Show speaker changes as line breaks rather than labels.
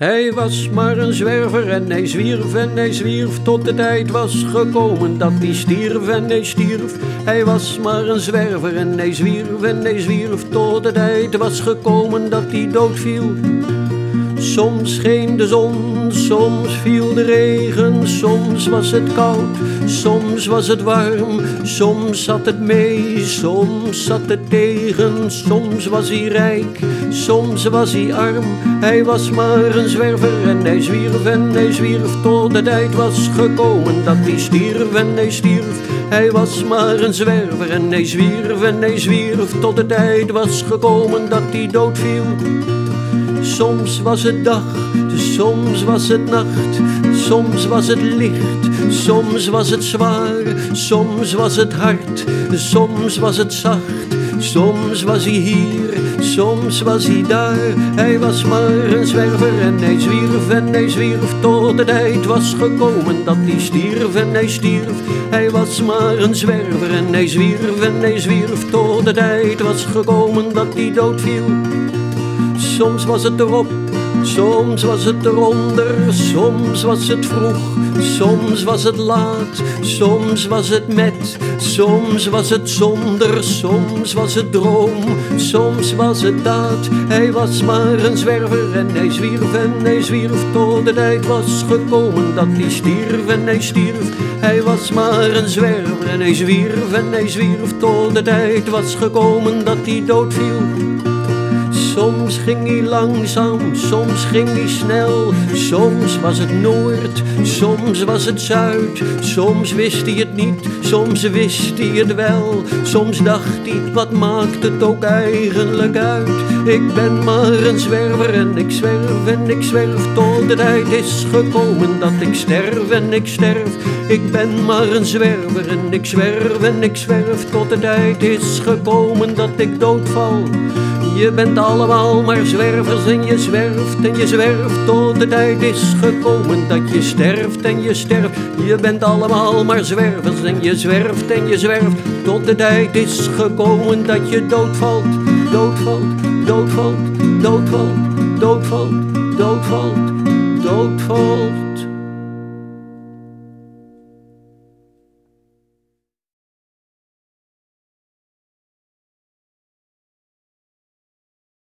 Hij was maar een zwerver en hij zwierf en hij zwierf tot de tijd was gekomen dat hij stierf en hij stierf. Hij was maar een zwerver en hij zwierf en hij zwierf tot de tijd was gekomen dat hij doodviel. Soms scheen de zon, soms viel de regen, soms was het koud, soms was het warm, soms zat het mee, soms zat het tegen, soms was hij rijk, soms was hij arm. Hij was maar een zwerver en hij zwierf en hij zwierf tot de tijd was gekomen dat hij stierf en hij stierf. Hij was maar een zwerver en hij zwierf en hij zwierf tot de tijd was gekomen dat hij doodviel. Soms was het dag, soms was het nacht, soms was het licht, soms was het zwaar, soms was het hard, soms was het zacht, soms was hij hier, soms was hij daar. Hij was maar een zwerver en hij zwierf en hij zwierf tot de tijd was gekomen dat hij stierf en hij stierf. Hij was maar een zwerver en hij zwierf en hij zwierf tot de tijd was gekomen dat hij doodviel. Soms was het erop, soms was het eronder, soms was het vroeg, soms was het laat, soms was het met, soms was het zonder, soms was het droom, soms was het daad. Hij was maar een zwerver en hij zwierf en hij zwierf tot de tijd was gekomen dat hij stierf en hij stierf. Hij was maar een zwerver en hij zwierf en hij zwierf tot de tijd was gekomen dat hij doodviel. Soms ging hij langzaam, soms ging hij snel. Soms was het noord, soms was het zuid. Soms wist hij het niet, soms wist hij het wel. Soms dacht hij, wat maakt het ook eigenlijk uit? Ik ben maar een zwerver en ik zwerf en ik zwerf tot de tijd is gekomen dat ik sterf en ik sterf. Ik ben maar een zwerver en ik zwerf en ik zwerf tot de tijd is gekomen dat ik doodval. Je bent allemaal maar zwervers en je zwerft en je zwerft tot de tijd is gekomen dat je sterft en je sterft. Je bent allemaal maar zwervers en je zwerft en je zwerft tot de tijd is gekomen dat je doodvalt, doodvalt, doodvalt, doodvalt, doodvalt, doodvalt, doodvalt.